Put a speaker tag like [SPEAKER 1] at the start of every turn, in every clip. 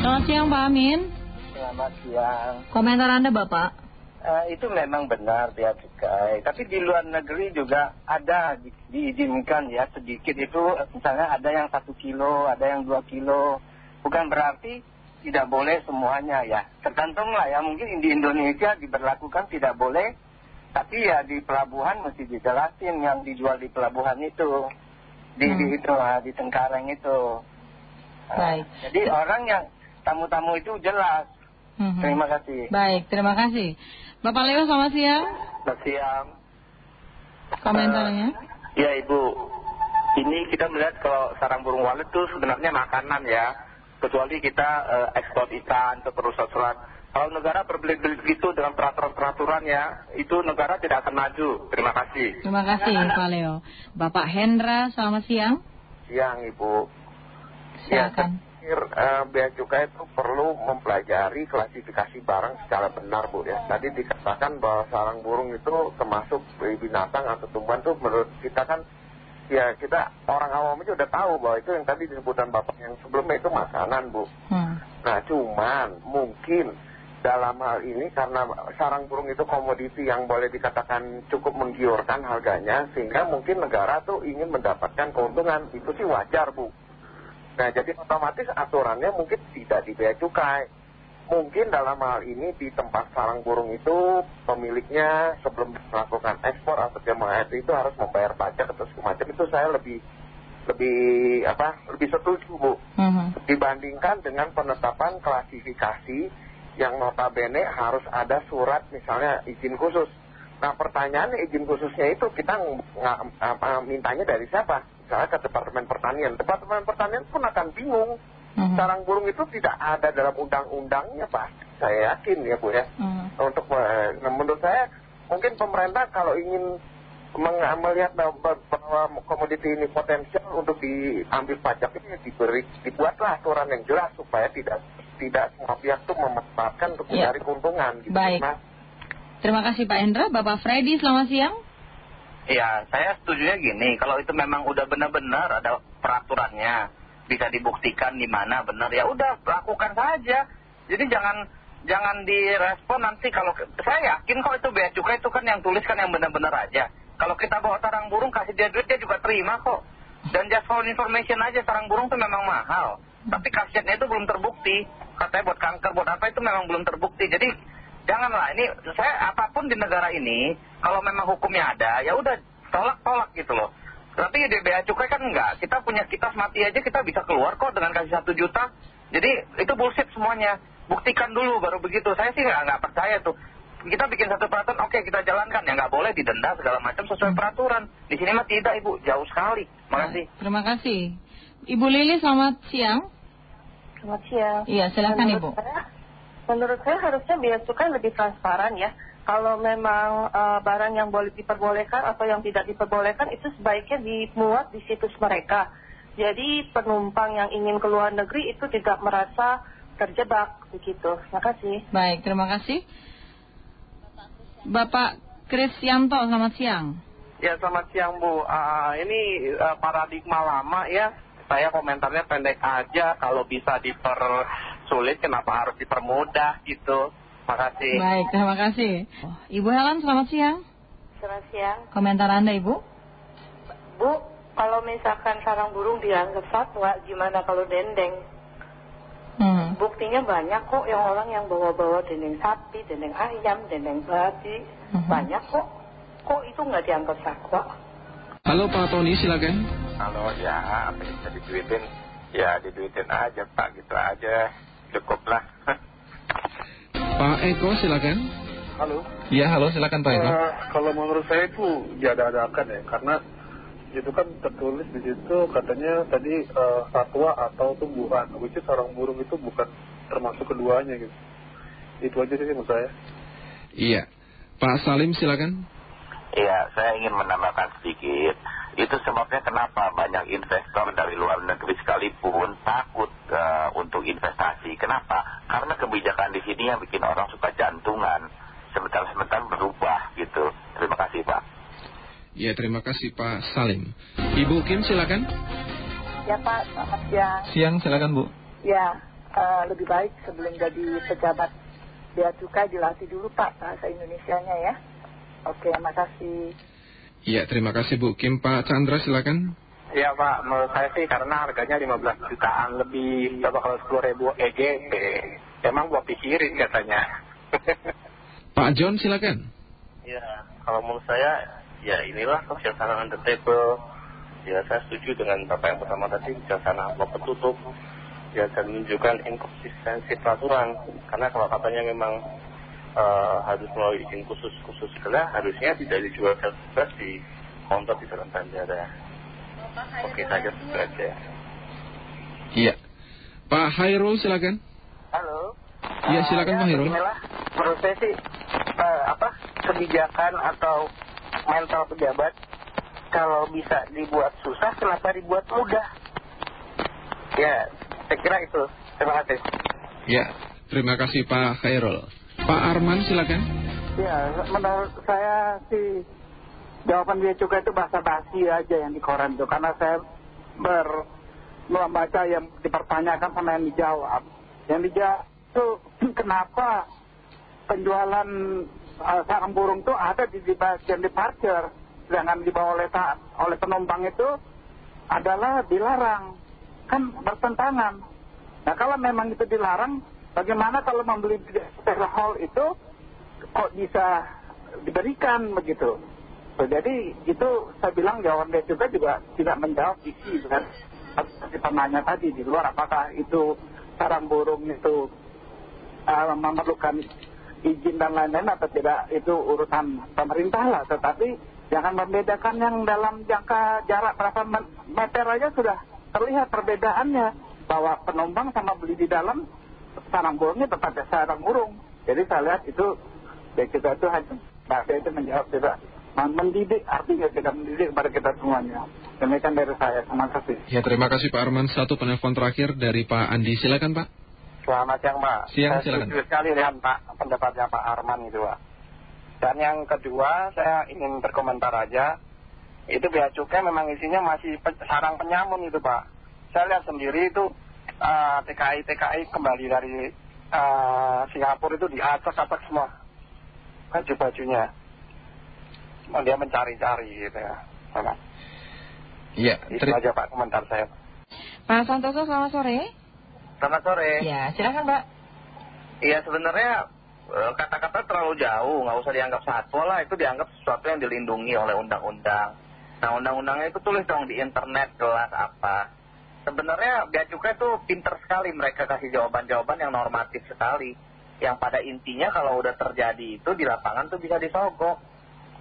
[SPEAKER 1] Selamat siang Pak Amin.
[SPEAKER 2] Selamat siang.
[SPEAKER 1] Komentar Anda Bapak?
[SPEAKER 2] Uh, itu memang benar bea cukai. Tapi di luar negeri juga ada di, diizinkan ya sedikit itu misalnya ada yang satu kilo, ada yang dua kilo. Bukan berarti tidak boleh semuanya ya. Tergantung lah ya mungkin di Indonesia diberlakukan tidak boleh. Tapi ya di pelabuhan mesti dijelasin yang dijual di pelabuhan itu. Di, di
[SPEAKER 1] Hmm.
[SPEAKER 2] itu lah, di Tengkareng itu.
[SPEAKER 1] Baik.
[SPEAKER 2] Jadi orang yang tamu-tamu itu jelas.
[SPEAKER 1] Mhm.
[SPEAKER 2] Terima kasih.
[SPEAKER 1] Baik, terima kasih. Bapak Leo selamat siang.
[SPEAKER 2] Selamat siang.
[SPEAKER 1] Komentarnya?
[SPEAKER 3] Ya Ibu, ini kita melihat kalau sarang burung walet itu sebenarnya makanan ya. Kecuali kita eh, ekspor ikan ke perusahaan Kalau negara berbelit-belit gitu dengan peraturan-peraturan ya, itu negara tidak akan maju. Terima kasih.
[SPEAKER 1] Terima kasih Pak Leo. Bapak Hendra selamat siang.
[SPEAKER 3] Siang Ibu.
[SPEAKER 1] Silakan.
[SPEAKER 3] Ya, uh, bea cukai itu perlu mempelajari klasifikasi barang secara benar Bu ya. Tadi dikatakan bahwa sarang burung itu termasuk binatang atau tumbuhan itu menurut kita kan ya kita orang awam aja udah tahu bahwa itu yang tadi disebutkan Bapak yang sebelumnya itu makanan Bu.
[SPEAKER 1] Hmm.
[SPEAKER 3] Nah cuman mungkin dalam hal ini karena sarang burung itu komoditi yang boleh dikatakan cukup menggiurkan harganya sehingga mungkin negara tuh ingin mendapatkan keuntungan itu sih wajar Bu. Nah jadi otomatis aturannya mungkin tidak di bea cukai. Mungkin dalam hal ini di tempat sarang burung itu pemiliknya sebelum melakukan ekspor atau jemaah itu harus membayar pajak atau semacam itu saya lebih lebih apa lebih setuju Bu
[SPEAKER 1] Mhm.
[SPEAKER 3] dibandingkan dengan penetapan klasifikasi yang notabene harus ada surat misalnya izin khusus. Nah pertanyaannya izin khususnya itu kita mintanya dari siapa? Misalnya ke Departemen Pertanian. Departemen Pertanian pun akan bingung.
[SPEAKER 1] Mhm.
[SPEAKER 3] Sarang burung itu tidak ada dalam undang-undangnya Pak. Saya yakin ya Bu ya.
[SPEAKER 1] Mhm.
[SPEAKER 3] Untuk nah, menurut saya mungkin pemerintah kalau ingin melihat bahwa komoditi ini potensial untuk diambil pajak ini diberi dibuatlah aturan yang jelas supaya tidak tidak semua pihak tuh memanfaatkan untuk
[SPEAKER 1] Iya.
[SPEAKER 3] mencari keuntungan gitu
[SPEAKER 1] Baik.
[SPEAKER 3] Mas.
[SPEAKER 1] Terima kasih Pak Hendra. Bapak Freddy selamat siang.
[SPEAKER 2] Ya, saya setuju gini, kalau itu memang udah benar-benar ada peraturannya, bisa dibuktikan di mana benar, ya udah lakukan saja. Jadi jangan jangan direspon nanti kalau saya yakin kok itu bea cukai itu kan yang tuliskan yang benar-benar aja. Kalau kita bawa sarang burung kasih dia duit dia juga terima kok. Dan just for information aja sarang burung itu memang mahal. Tapi khasiatnya itu belum terbukti. Katanya buat kanker, buat apa itu memang belum terbukti. Jadi janganlah ini saya apa pun di negara ini kalau memang hukumnya ada ya udah tolak-tolak gitu loh. Tapi di bea cukai kan enggak. Kita punya kitas mati aja kita bisa keluar kok dengan kasih satu juta. Jadi itu bullshit semuanya. Buktikan dulu baru begitu. Saya sih nggak nggak percaya tuh. Kita bikin satu peraturan, oke kita jalankan. Ya nggak boleh didenda segala macam sesuai peraturan. Di sini mah tidak ibu, jauh sekali. Makasih.
[SPEAKER 1] Terima kasih. Ibu Lili selamat siang.
[SPEAKER 4] Selamat siang.
[SPEAKER 1] Iya silakan Ibu.
[SPEAKER 4] Saya, menurut saya harusnya bea cukai lebih transparan ya. Kalau memang eh, barang yang boleh diperbolehkan atau yang tidak diperbolehkan itu sebaiknya dimuat di situs mereka. Jadi penumpang yang ingin ke luar negeri itu tidak merasa terjebak begitu. Terima kasih.
[SPEAKER 1] Baik, terima kasih. Bapak Krisyanto selamat siang.
[SPEAKER 3] Ya selamat siang Bu. Ah, ini ah, paradigma lama ya. Saya komentarnya pendek aja. Kalau bisa dipersulit kenapa harus dipermudah gitu. Makasih.
[SPEAKER 1] Baik, terima kasih. Ibu Helen selamat siang.
[SPEAKER 4] Selamat siang.
[SPEAKER 1] Komentar Anda Ibu?
[SPEAKER 4] Bu, kalau misalkan sarang burung dianggap satwa, gimana kalau dendeng?
[SPEAKER 1] Hmm.
[SPEAKER 4] Buktinya banyak kok yang orang yang bawa-bawa dendeng sapi, dendeng ayam, dendeng babi.
[SPEAKER 1] Mhm.
[SPEAKER 4] Banyak kok. Kok itu nggak dianggap satwa?
[SPEAKER 5] Halo Pak Tony silakan.
[SPEAKER 3] Halo ya apa yang bisa diduitin ya diduitin aja Pak gitu aja cukup lah.
[SPEAKER 5] Pak Eko silakan.
[SPEAKER 6] Halo.
[SPEAKER 5] Ya halo silakan Pak Eko.
[SPEAKER 6] Eh, kalau menurut saya itu diada-adakan ya, karena itu kan tertulis di situ katanya tadi eh, satwa atau tumbuhan, which is sarang burung itu bukan termasuk keduanya gitu. Itu aja sih menurut saya.
[SPEAKER 5] Iya. Pak Salim silakan.
[SPEAKER 3] Iya, saya ingin menambahkan sedikit. Itu sebabnya kenapa banyak investor dari luar negeri sekalipun takut investasi. Kenapa? Karena kebijakan di sini yang bikin orang suka jantungan. Sebentar-sebentar berubah gitu. Terima kasih Pak.
[SPEAKER 5] Ya terima kasih Pak Salim. Ibu Kim silakan.
[SPEAKER 4] Ya Pak, selamat siang.
[SPEAKER 5] Siang silakan Bu.
[SPEAKER 4] Ya,
[SPEAKER 7] eh, lebih baik sebelum jadi pejabat bea cukai dilatih dulu Pak bahasa Indonesianya ya. Oke, makasih.
[SPEAKER 5] Iya, terima kasih Bu Kim. Pak Chandra silakan.
[SPEAKER 8] Iya Pak, menurut saya sih karena harganya 15 jutaan lebih, coba kalau 10 ribu EGB, emang buat pikirin katanya.
[SPEAKER 5] Pak John silakan.
[SPEAKER 9] Ya, kalau menurut saya, ya inilah kebijaksanaan the table. Ya, saya setuju dengan Bapak yang pertama tadi, bijaksana amplop tertutup. Ya, dan menunjukkan inkonsistensi peraturan. Karena kalau katanya memang eh, harus melalui izin khusus-khusus segala, harusnya tidak dijual bebas di counter di dalam bandara. Oke saja, itu aja.
[SPEAKER 5] Iya. Pak Hairul silakan.
[SPEAKER 8] Halo.
[SPEAKER 5] Iya, silakan Pak Hairul.
[SPEAKER 8] Inilah menurut saya sih eh, apa kebijakan atau mental pejabat kalau bisa dibuat susah kenapa dibuat mudah? Ya, saya kira itu. Terima kasih.
[SPEAKER 5] Ya, terima kasih Pak Khairul. Pak Arman silakan.
[SPEAKER 10] Ya, menurut saya sih jawaban dia juga itu bahasa basi aja yang di koran itu. Karena saya ber, membaca yang dipertanyakan sama yang dijawab. Yang dijawab itu kenapa penjualan uh, sarang burung itu ada di, di bagian departure. Sedangkan dibawa oleh, oleh penumpang itu adalah dilarang. Kan bertentangan. Nah kalau memang itu dilarang, bagaimana kalau membeli di hall itu kok bisa diberikan begitu? So, jadi itu saya bilang jawaban dia juga juga tidak menjawab isi kan. Penanya tadi di luar apakah itu sarang burung itu uh, memerlukan izin dan lain-lain atau tidak itu urusan pemerintah lah. Tetapi jangan membedakan yang dalam jangka jarak berapa meter aja sudah terlihat perbedaannya. Bahwa penumpang sama beli di dalam sarang burungnya tetap sarang burung. Jadi saya lihat itu ya kita itu hanya bahasa itu menjawab tidak mendidik artinya tidak mendidik kepada kita semuanya demikian dari saya terima kasih
[SPEAKER 5] Ya, terima kasih Pak Arman. Satu penelpon terakhir dari Pak Andi. Silakan Pak.
[SPEAKER 8] Selamat siang Pak.
[SPEAKER 5] Siang,
[SPEAKER 8] saya
[SPEAKER 5] silakan.
[SPEAKER 8] setuju sekali dengan Pak pendapatnya Pak Arman itu Pak. Dan yang kedua saya ingin berkomentar aja. Itu bea cukai memang isinya masih pe- sarang penyamun itu Pak. Saya lihat sendiri itu eh, TKI-TKI kembali dari eh, Singapura itu diacak-acak semua. Baju-bajunya. Dia mencari-cari gitu ya. Pak.
[SPEAKER 5] Iya,
[SPEAKER 8] Itu aja Pak komentar saya.
[SPEAKER 1] Pak Santoso, selamat sore.
[SPEAKER 2] Selamat sore.
[SPEAKER 1] Ya, silakan Pak.
[SPEAKER 2] Iya sebenarnya eh, kata-kata terlalu jauh, nggak usah dianggap satwa lah, itu dianggap sesuatu yang dilindungi oleh undang-undang. Nah undang-undangnya itu tulis dong di internet jelas apa. Sebenarnya bea cukai itu pinter sekali mereka kasih jawaban-jawaban yang normatif sekali. Yang pada intinya kalau udah terjadi itu di lapangan tuh bisa disogok.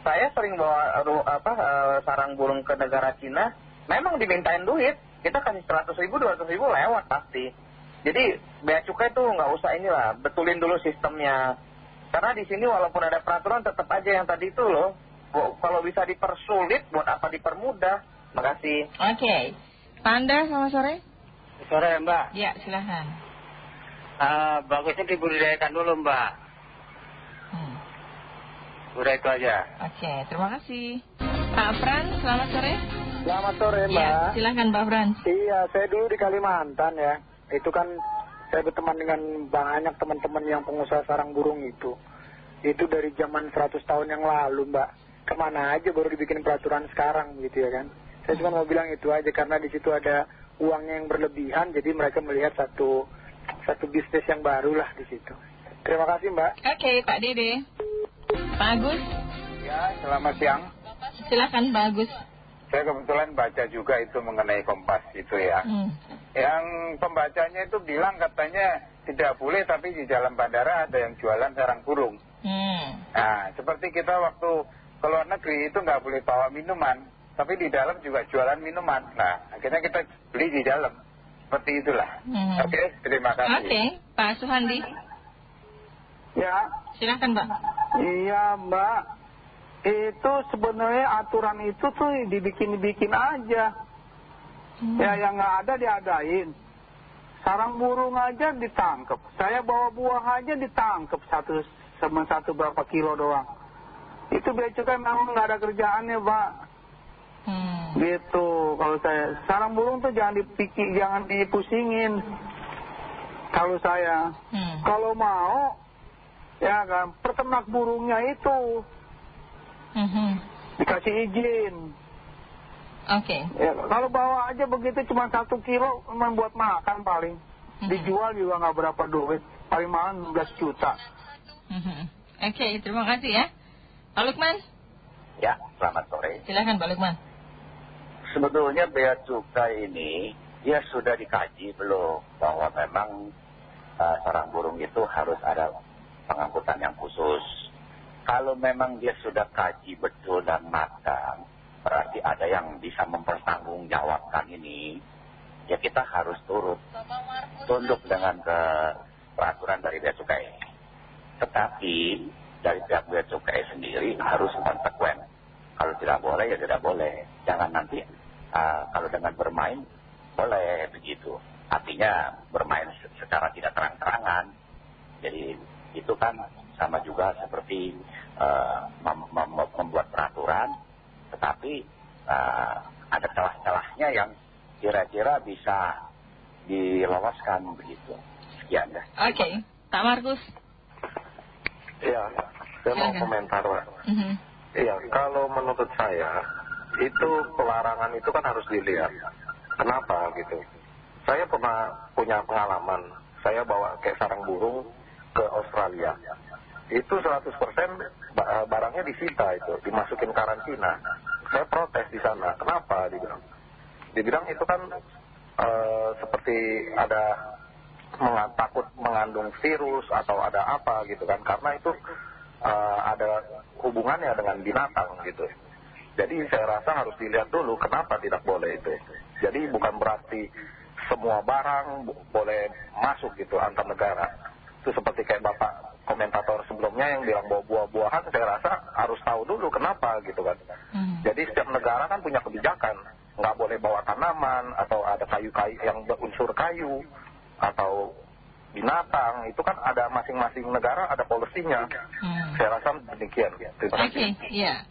[SPEAKER 2] Saya sering bawa apa, eh, sarang burung ke negara Cina, memang dimintain duit. Kita kasih 100 ribu, 200 ribu lewat pasti. Jadi bea cukai tuh nggak usah inilah, betulin dulu sistemnya. Karena di sini walaupun ada peraturan tetap aja yang tadi itu loh. Kalau bisa dipersulit, buat apa dipermudah? Makasih.
[SPEAKER 1] Oke. Pak Anda, selamat sore.
[SPEAKER 11] Sore Mbak,
[SPEAKER 1] Ya, silakan.
[SPEAKER 11] Eh, bagusnya dibudidayakan dulu Mbak. Udah itu aja.
[SPEAKER 1] Oke, terima kasih. Pak Fran, selamat sore.
[SPEAKER 10] Selamat sore Mbak
[SPEAKER 1] Ya, silakan Pak Fran.
[SPEAKER 10] Iya, saya dulu di Kalimantan ya. Itu kan saya berteman dengan banyak teman-teman yang pengusaha sarang burung itu. Itu dari zaman 100 tahun yang lalu, Mbak. Ke mana aja baru dibikin peraturan sekarang gitu ya kan. Saya cuma mau bilang itu aja karena di situ ada uang yang berlebihan, jadi mereka melihat satu satu bisnis yang baru lah di situ. Terima kasih, Mbak.
[SPEAKER 1] Oke, Pak Dede. Pak Agus,
[SPEAKER 3] Ya, selamat siang.
[SPEAKER 1] silakan Pak Agus.
[SPEAKER 3] Saya kebetulan baca juga itu mengenai Kompas itu ya.
[SPEAKER 1] Hmm.
[SPEAKER 3] Yang pembacanya itu bilang katanya tidak boleh tapi di dalam bandara ada yang jualan sarang burung.
[SPEAKER 1] Hmm.
[SPEAKER 3] Nah, seperti kita waktu ke luar negeri itu nggak boleh bawa minuman, tapi di dalam juga jualan minuman. Nah, akhirnya kita beli di dalam. Seperti itulah.
[SPEAKER 1] Hmm.
[SPEAKER 3] Oke, terima kasih.
[SPEAKER 1] Oke, Pak Suhandi.
[SPEAKER 10] Ya,
[SPEAKER 1] Silakan Pak.
[SPEAKER 10] Iya mbak. Itu sebenarnya aturan itu tuh dibikin-bikin aja. Ya yang nggak ada diadain. Sarang burung aja ditangkep. Saya bawa buah aja ditangkep Satu sama satu berapa kilo doang. Itu bea cukai memang nggak ada kerjaannya pak
[SPEAKER 1] Hmm.
[SPEAKER 10] Gitu kalau saya. Sarang burung tuh jangan dipikir Jangan dipusingin. Kalau saya.
[SPEAKER 1] Hmm.
[SPEAKER 10] kalau mau kan peternak burungnya itu
[SPEAKER 1] Mhm.
[SPEAKER 10] dikasih izin
[SPEAKER 1] Oke.
[SPEAKER 10] ya, kalau bawa aja begitu cuma satu kilo memang buat makan paling
[SPEAKER 1] Mhm.
[SPEAKER 10] dijual juga nggak berapa duit paling mahal 16 juta
[SPEAKER 1] Mhm. Oke, terima kasih ya. Pak Lukman,
[SPEAKER 12] Ya, selamat sore.
[SPEAKER 1] silakan Pak Lukman.
[SPEAKER 12] Sebetulnya bea cukai ini, ya sudah dikaji belum bahwa memang uh, sarang burung itu harus ada pengangkutan yang khusus. Kalau memang dia sudah kaji betul dan matang, berarti ada yang bisa mempertanggungjawabkan ini, ya kita harus turut tunduk dengan ke peraturan dari bea cukai. Tetapi dari pihak bea cukai sendiri harus konsekuen. Kalau tidak boleh ya tidak boleh. Jangan nanti ah, kalau dengan bermain boleh begitu. Artinya bermain se- secara tidak terang-terangan. Jadi itu kan sama juga seperti ah, mem- mem- membuat peraturan, tetapi ah, ada celah-celahnya yang kira-kira bisa diloloskan begitu. Sekian dah.
[SPEAKER 1] Oke, Pak Markus.
[SPEAKER 13] Iya, saya mau
[SPEAKER 1] Silakan.
[SPEAKER 13] komentar, Pak.
[SPEAKER 1] Mhm.
[SPEAKER 13] Iya, kalau menurut saya itu pelarangan itu kan harus dilihat. Kenapa gitu? Saya pernah punya pengalaman. Saya bawa kayak sarang burung ke Australia. Itu 100% ba- barangnya disita itu, dimasukin karantina. Saya protes di sana. Kenapa? Dibilang. Dibilang itu kan eh, seperti ada menga- takut mengandung virus atau ada apa gitu kan karena itu eh, ada hubungannya dengan binatang gitu jadi saya rasa harus dilihat dulu kenapa tidak boleh itu jadi bukan berarti semua barang bo- boleh masuk gitu antar negara itu seperti kayak bapak komentator sebelumnya yang bilang bawa buah-buahan saya rasa harus tahu dulu kenapa gitu kan
[SPEAKER 1] Mhm.
[SPEAKER 13] jadi setiap negara kan punya kebijakan nggak boleh bawa tanaman atau ada kayu-kayu yang berunsur kayu atau binatang itu ada masing-masing negara ada polisinya
[SPEAKER 1] Hmm.
[SPEAKER 13] saya rasa demikian terima kasih
[SPEAKER 1] iya.